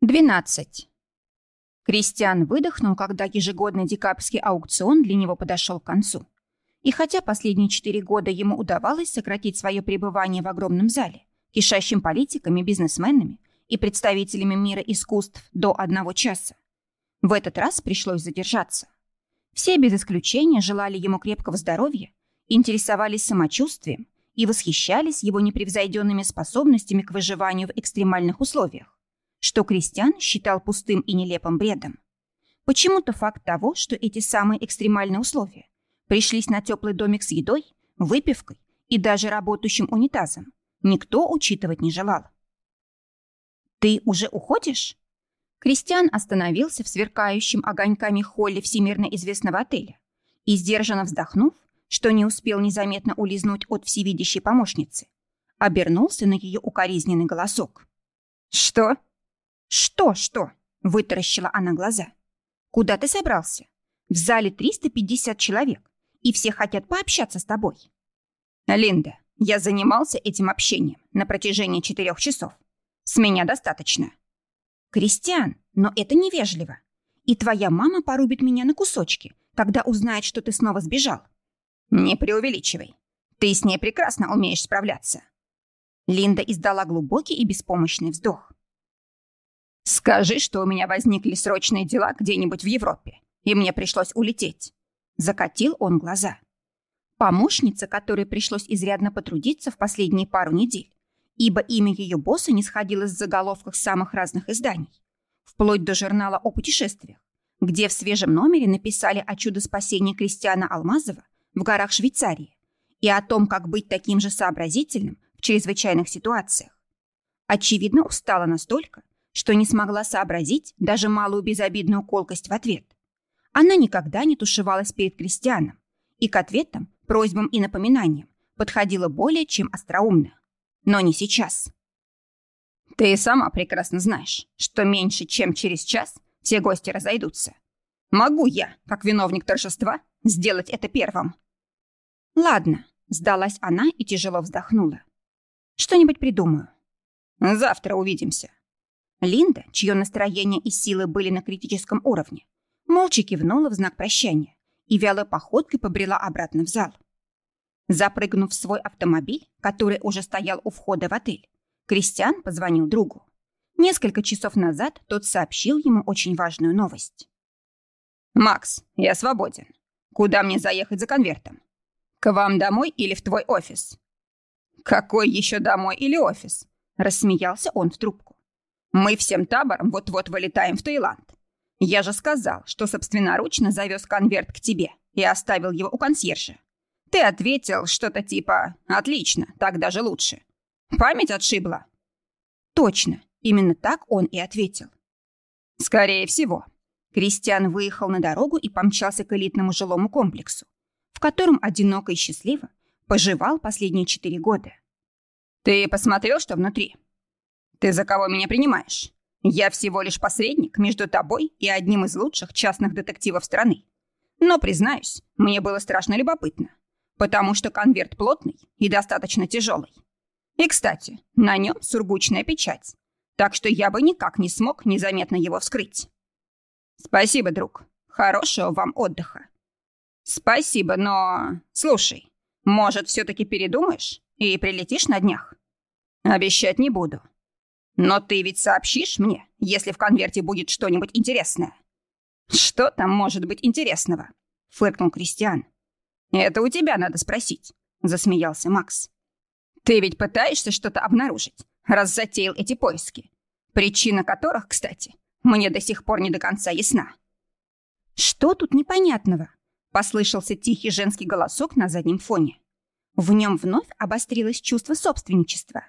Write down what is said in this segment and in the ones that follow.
12. Кристиан выдохнул, когда ежегодный декабрьский аукцион для него подошел к концу. И хотя последние четыре года ему удавалось сократить свое пребывание в огромном зале, кишащим политиками, бизнесменами и представителями мира искусств до одного часа, в этот раз пришлось задержаться. Все без исключения желали ему крепкого здоровья, интересовались самочувствием и восхищались его непревзойденными способностями к выживанию в экстремальных условиях что Кристиан считал пустым и нелепым бредом. Почему-то факт того, что эти самые экстремальные условия пришлись на теплый домик с едой, выпивкой и даже работающим унитазом, никто учитывать не желал. «Ты уже уходишь?» Кристиан остановился в сверкающем огоньками холле всемирно известного отеля и, сдержанно вздохнув, что не успел незаметно улизнуть от всевидящей помощницы, обернулся на ее укоризненный голосок. «Что?» «Что, что?» — вытаращила она глаза. «Куда ты собрался? В зале 350 человек, и все хотят пообщаться с тобой». «Линда, я занимался этим общением на протяжении четырех часов. С меня достаточно». «Кристиан, но это невежливо. И твоя мама порубит меня на кусочки, когда узнает, что ты снова сбежал». «Не преувеличивай. Ты с ней прекрасно умеешь справляться». Линда издала глубокий и беспомощный вздох. «Скажи, что у меня возникли срочные дела где-нибудь в Европе, и мне пришлось улететь». Закатил он глаза. Помощница, которой пришлось изрядно потрудиться в последние пару недель, ибо имя ее босса не сходило с заголовков самых разных изданий, вплоть до журнала о путешествиях, где в свежем номере написали о чудо спасения Кристиана Алмазова в горах Швейцарии и о том, как быть таким же сообразительным в чрезвычайных ситуациях. Очевидно, устала настолько, что не смогла сообразить даже малую безобидную колкость в ответ. Она никогда не тушевалась перед крестьяном и к ответам, просьбам и напоминаниям подходила более чем остроумно. Но не сейчас. Ты сама прекрасно знаешь, что меньше чем через час все гости разойдутся. Могу я, как виновник торжества, сделать это первым? Ладно, сдалась она и тяжело вздохнула. Что-нибудь придумаю. Завтра увидимся. Линда, чье настроение и силы были на критическом уровне, молча кивнула в знак прощания и вялой походкой побрела обратно в зал. Запрыгнув в свой автомобиль, который уже стоял у входа в отель, Кристиан позвонил другу. Несколько часов назад тот сообщил ему очень важную новость. «Макс, я свободен. Куда мне заехать за конвертом? К вам домой или в твой офис?» «Какой еще домой или офис?» Рассмеялся он в трубку. Мы всем табором вот-вот вылетаем в Таиланд. Я же сказал, что собственноручно завез конверт к тебе и оставил его у консьержа. Ты ответил что-то типа «Отлично, так даже лучше». Память отшибла? Точно, именно так он и ответил. Скорее всего. Кристиан выехал на дорогу и помчался к элитному жилому комплексу, в котором одиноко и счастливо поживал последние четыре года. «Ты посмотрел, что внутри?» «Ты за кого меня принимаешь? Я всего лишь посредник между тобой и одним из лучших частных детективов страны. Но, признаюсь, мне было страшно любопытно, потому что конверт плотный и достаточно тяжелый. И, кстати, на нем сургучная печать, так что я бы никак не смог незаметно его вскрыть. Спасибо, друг. Хорошего вам отдыха. Спасибо, но... Слушай, может, все-таки передумаешь и прилетишь на днях? Обещать не буду. Но ты ведь сообщишь мне, если в конверте будет что-нибудь интересное. Что там может быть интересного? Фыркнул Кристиан. Это у тебя надо спросить, засмеялся Макс. Ты ведь пытаешься что-то обнаружить, раз затеял эти поиски. Причина которых, кстати, мне до сих пор не до конца ясна. Что тут непонятного? Послышался тихий женский голосок на заднем фоне. В нем вновь обострилось чувство собственничества.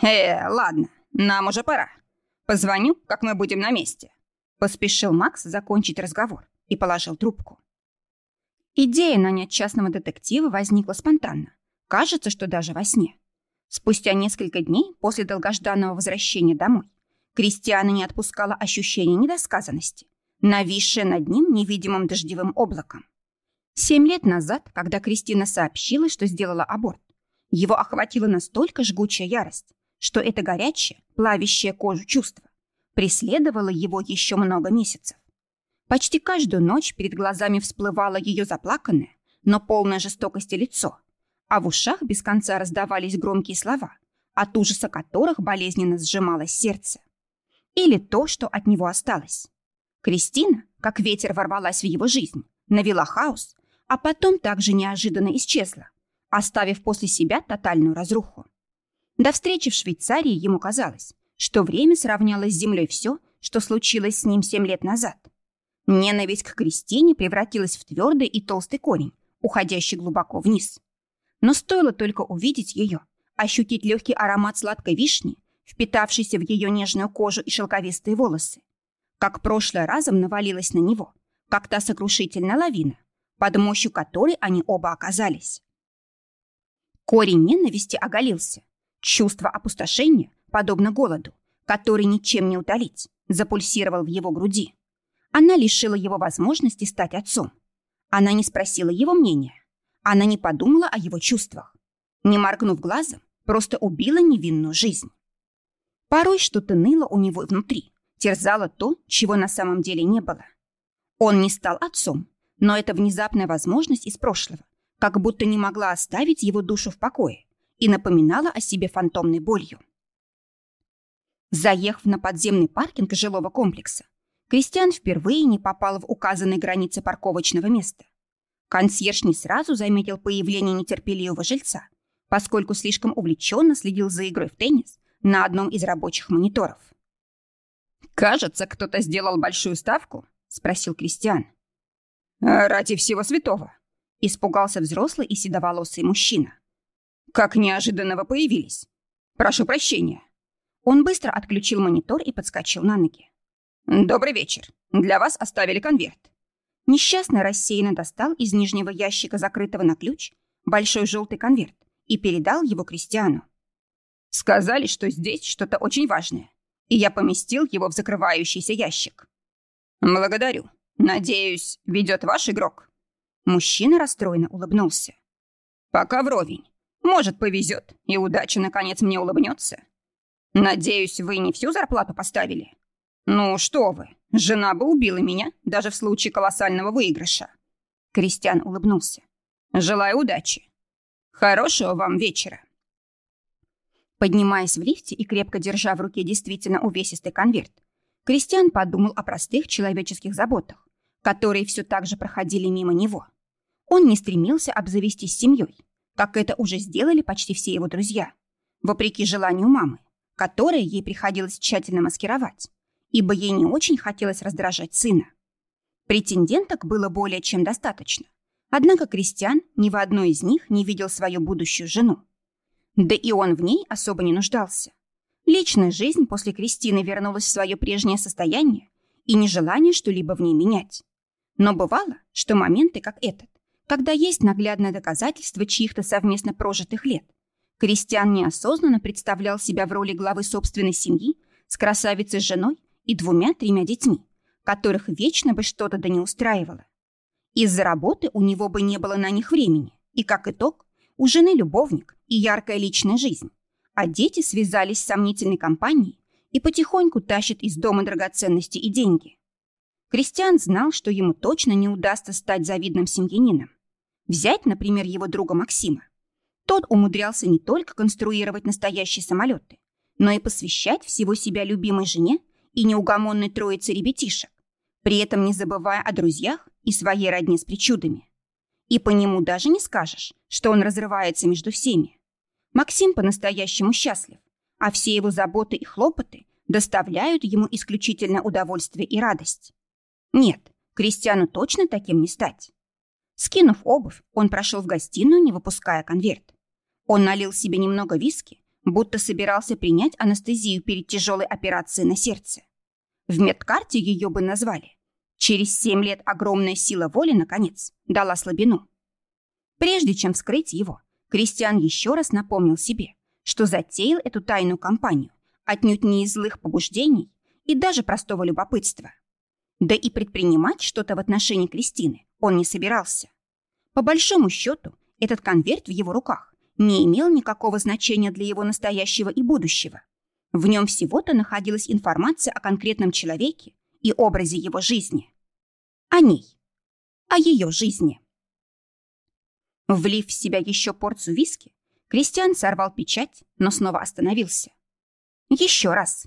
«Э, ладно, нам уже пора. Позвоню, как мы будем на месте. Поспешил Макс закончить разговор и положил трубку. Идея нанять частного детектива возникла спонтанно. Кажется, что даже во сне. Спустя несколько дней после долгожданного возвращения домой Кристиана не отпускала ощущение недосказанности, нависшее над ним невидимым дождевым облаком. Семь лет назад, когда Кристина сообщила, что сделала аборт, его охватила настолько жгучая ярость, что это горячее, плавящее кожу чувство преследовало его еще много месяцев. Почти каждую ночь перед глазами всплывало ее заплаканное, но полное жестокости лицо, а в ушах без конца раздавались громкие слова, от ужаса которых болезненно сжималось сердце. Или то, что от него осталось. Кристина, как ветер ворвалась в его жизнь, навела хаос, а потом также неожиданно исчезла, оставив после себя тотальную разруху. До встречи в Швейцарии ему казалось, что время сравняло с землей все, что случилось с ним семь лет назад. Ненависть к Кристине превратилась в твердый и толстый корень, уходящий глубоко вниз. Но стоило только увидеть ее, ощутить легкий аромат сладкой вишни, впитавшийся в ее нежную кожу и шелковистые волосы, как прошлое разом навалилась на него, как та сокрушительная лавина, под мощью которой они оба оказались. Корень ненависти оголился. Чувство опустошения, подобно голоду, который ничем не утолить, запульсировал в его груди. Она лишила его возможности стать отцом. Она не спросила его мнения. Она не подумала о его чувствах. Не моргнув глазом, просто убила невинную жизнь. Порой что-то ныло у него внутри, терзало то, чего на самом деле не было. Он не стал отцом, но эта внезапная возможность из прошлого как будто не могла оставить его душу в покое и напоминала о себе фантомной болью. Заехав на подземный паркинг жилого комплекса, Кристиан впервые не попал в указанные границы парковочного места. Консьерж не сразу заметил появление нетерпеливого жильца, поскольку слишком увлеченно следил за игрой в теннис на одном из рабочих мониторов. «Кажется, кто-то сделал большую ставку?» — спросил Кристиан. «Ради всего святого!» — испугался взрослый и седоволосый мужчина. «Как неожиданно вы появились! Прошу прощения!» Он быстро отключил монитор и подскочил на ноги. «Добрый вечер. Для вас оставили конверт». Несчастный рассеянно достал из нижнего ящика, закрытого на ключ, большой желтый конверт и передал его Кристиану. «Сказали, что здесь что-то очень важное, и я поместил его в закрывающийся ящик». «Благодарю. Надеюсь, ведет ваш игрок?» Мужчина расстроенно улыбнулся. «Пока вровень. Может, повезет, и удача, наконец, мне улыбнется. Надеюсь, вы не всю зарплату поставили?» «Ну что вы, жена бы убила меня, даже в случае колоссального выигрыша». Кристиан улыбнулся. «Желаю удачи. Хорошего вам вечера». Поднимаясь в лифте и крепко держа в руке действительно увесистый конверт, Кристиан подумал о простых человеческих заботах, которые все так же проходили мимо него. Он не стремился обзавестись семьей, как это уже сделали почти все его друзья, вопреки желанию мамы, которое ей приходилось тщательно маскировать, ибо ей не очень хотелось раздражать сына. Претенденток было более чем достаточно, однако Кристиан ни в одной из них не видел свою будущую жену. Да и он в ней особо не нуждался. Личная жизнь после Кристины вернулась в свое прежнее состояние и нежелание что-либо в ней менять. Но бывало, что моменты, как этот, когда есть наглядное доказательство чьих-то совместно прожитых лет, Кристиан неосознанно представлял себя в роли главы собственной семьи с красавицей женой и двумя-тремя детьми, которых вечно бы что-то да не устраивало. Из-за работы у него бы не было на них времени, и, как итог, у жены любовник и яркая личная жизнь, а дети связались с сомнительной компанией и потихоньку тащат из дома драгоценности и деньги. Кристиан знал, что ему точно не удастся стать завидным семьянином. Взять, например, его друга Максима. Тот умудрялся не только конструировать настоящие самолеты, но и посвящать всего себя любимой жене и неугомонной троице ребятишек, при этом не забывая о друзьях и своей родне с причудами. И по нему даже не скажешь, что он разрывается между всеми. Максим по-настоящему счастлив, а все его заботы и хлопоты доставляют ему исключительно удовольствие и радость. Нет, Кристиану точно таким не стать. Скинув обувь, он прошел в гостиную, не выпуская конверт. Он налил себе немного виски, будто собирался принять анестезию перед тяжелой операцией на сердце. В медкарте ее бы назвали. Через семь лет огромная сила воли, наконец, дала слабину. Прежде чем вскрыть его, Кристиан еще раз напомнил себе, что затеял эту тайную кампанию отнюдь не из злых побуждений и даже простого любопытства. Да и предпринимать что-то в отношении Кристины он не собирался. По большому счету, этот конверт в его руках не имел никакого значения для его настоящего и будущего. В нем всего-то находилась информация о конкретном человеке и образе его жизни. О ней. О ее жизни. Влив в себя еще порцию виски, Кристиан сорвал печать, но снова остановился. Еще раз.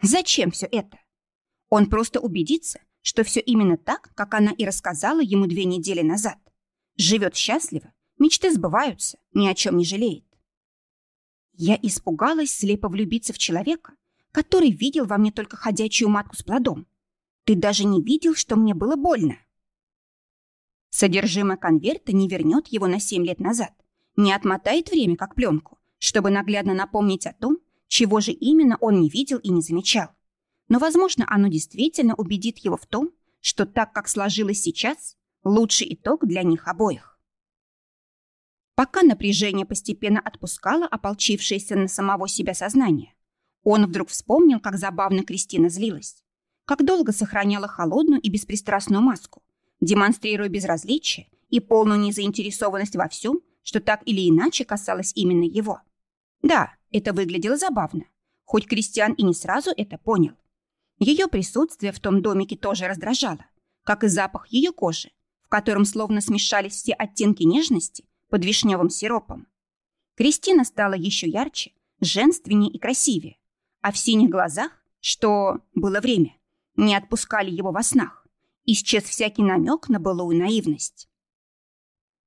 Зачем все это? Он просто убедится, что все именно так, как она и рассказала ему две недели назад. Живет счастливо, мечты сбываются, ни о чем не жалеет. Я испугалась слепо влюбиться в человека, который видел во мне только ходячую матку с плодом. Ты даже не видел, что мне было больно. Содержимое конверта не вернет его на семь лет назад, не отмотает время как пленку, чтобы наглядно напомнить о том, чего же именно он не видел и не замечал. Но, возможно, оно действительно убедит его в том, что так, как сложилось сейчас, лучший итог для них обоих. Пока напряжение постепенно отпускало ополчившееся на самого себя сознание, он вдруг вспомнил, как забавно Кристина злилась, как долго сохраняла холодную и беспристрастную маску, демонстрируя безразличие и полную незаинтересованность во всем, что так или иначе касалось именно его. Да, это выглядело забавно, хоть Кристиан и не сразу это понял. Ее присутствие в том домике тоже раздражало, как и запах ее кожи, в котором словно смешались все оттенки нежности под вишневым сиропом. Кристина стала еще ярче, женственнее и красивее, а в синих глазах, что было время, не отпускали его во снах, исчез всякий намек на былую наивность.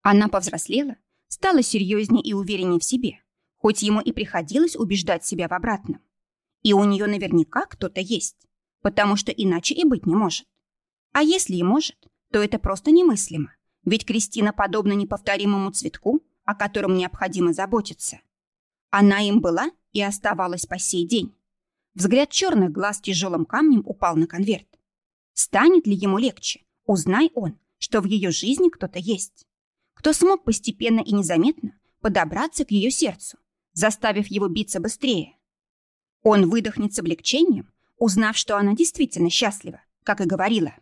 Она повзрослела, стала серьезнее и увереннее в себе, хоть ему и приходилось убеждать себя в обратном. И у нее наверняка кто-то есть, потому что иначе и быть не может. А если и может, то это просто немыслимо, ведь Кристина подобна неповторимому цветку, о котором необходимо заботиться. Она им была и оставалась по сей день. Взгляд черных глаз тяжелым камнем упал на конверт. Станет ли ему легче? Узнай он, что в ее жизни кто-то есть. Кто смог постепенно и незаметно подобраться к ее сердцу, заставив его биться быстрее. Он выдохнет с облегчением, узнав, что она действительно счастлива, как и говорила.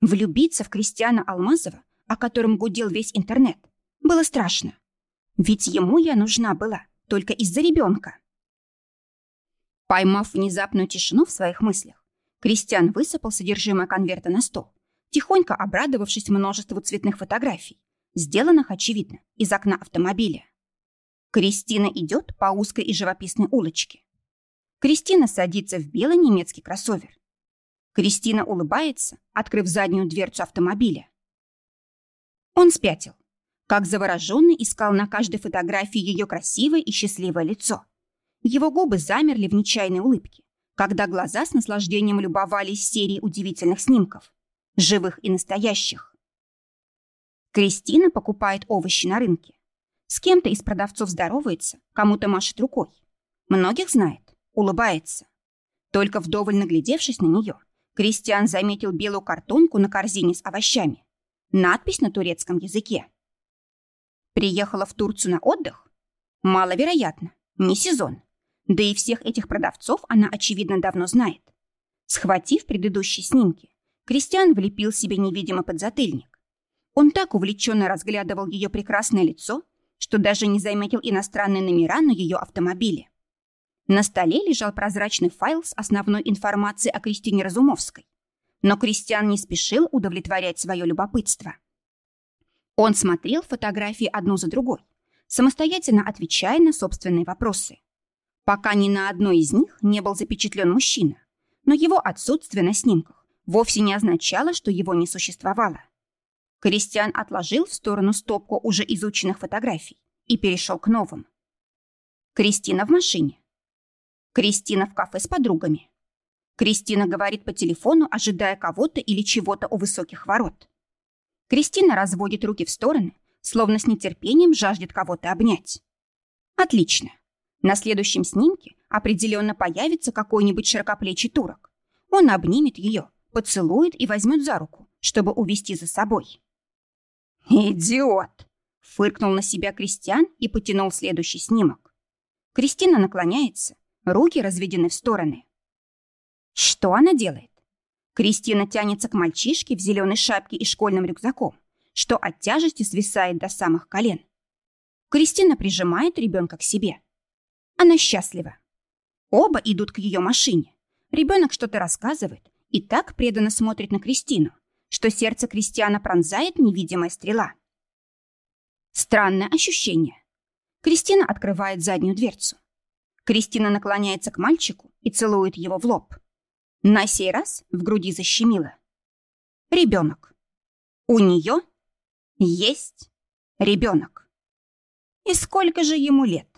Влюбиться в Кристиана Алмазова, о котором гудел весь интернет, было страшно. Ведь ему я нужна была только из-за ребенка. Поймав внезапную тишину в своих мыслях, Кристиан высыпал содержимое конверта на стол, тихонько обрадовавшись множеству цветных фотографий, сделанных, очевидно, из окна автомобиля. Кристина идет по узкой и живописной улочке. Кристина садится в белый немецкий кроссовер. Кристина улыбается, открыв заднюю дверцу автомобиля. Он спятил. Как завороженный искал на каждой фотографии ее красивое и счастливое лицо. Его губы замерли в нечаянной улыбке, когда глаза с наслаждением любовались серией удивительных снимков, живых и настоящих. Кристина покупает овощи на рынке. С кем-то из продавцов здоровается, кому-то машет рукой. Многих знает, улыбается. Только вдоволь наглядевшись на нее, Кристиан заметил белую картонку на корзине с овощами. Надпись на турецком языке. Приехала в Турцию на отдых? Маловероятно, не сезон. Да и всех этих продавцов она, очевидно, давно знает. Схватив предыдущие снимки, Кристиан влепил себе невидимый подзатыльник. Он так увлеченно разглядывал ее прекрасное лицо, что даже не заметил иностранные номера на ее автомобиле. На столе лежал прозрачный файл с основной информацией о Кристине Разумовской. Но Кристиан не спешил удовлетворять свое любопытство. Он смотрел фотографии одну за другой, самостоятельно отвечая на собственные вопросы. Пока ни на одной из них не был запечатлен мужчина, но его отсутствие на снимках вовсе не означало, что его не существовало. Кристиан отложил в сторону стопку уже изученных фотографий и перешел к новым. Кристина в машине. Кристина в кафе с подругами. Кристина говорит по телефону, ожидая кого-то или чего-то у высоких ворот. Кристина разводит руки в стороны, словно с нетерпением жаждет кого-то обнять. Отлично. На следующем снимке определенно появится какой-нибудь широкоплечий турок. Он обнимет ее, поцелует и возьмет за руку, чтобы увести за собой. «Идиот!» — фыркнул на себя Кристиан и потянул следующий снимок. Кристина наклоняется, Руки разведены в стороны. Что она делает? Кристина тянется к мальчишке в зеленой шапке и школьным рюкзаком, что от тяжести свисает до самых колен. Кристина прижимает ребенка к себе. Она счастлива. Оба идут к ее машине. Ребенок что-то рассказывает и так преданно смотрит на Кристину, что сердце Кристиана пронзает невидимая стрела. Странное ощущение. Кристина открывает заднюю дверцу. Кристина наклоняется к мальчику и целует его в лоб. На сей раз в груди защемило. Ребенок. У нее есть ребенок. И сколько же ему лет?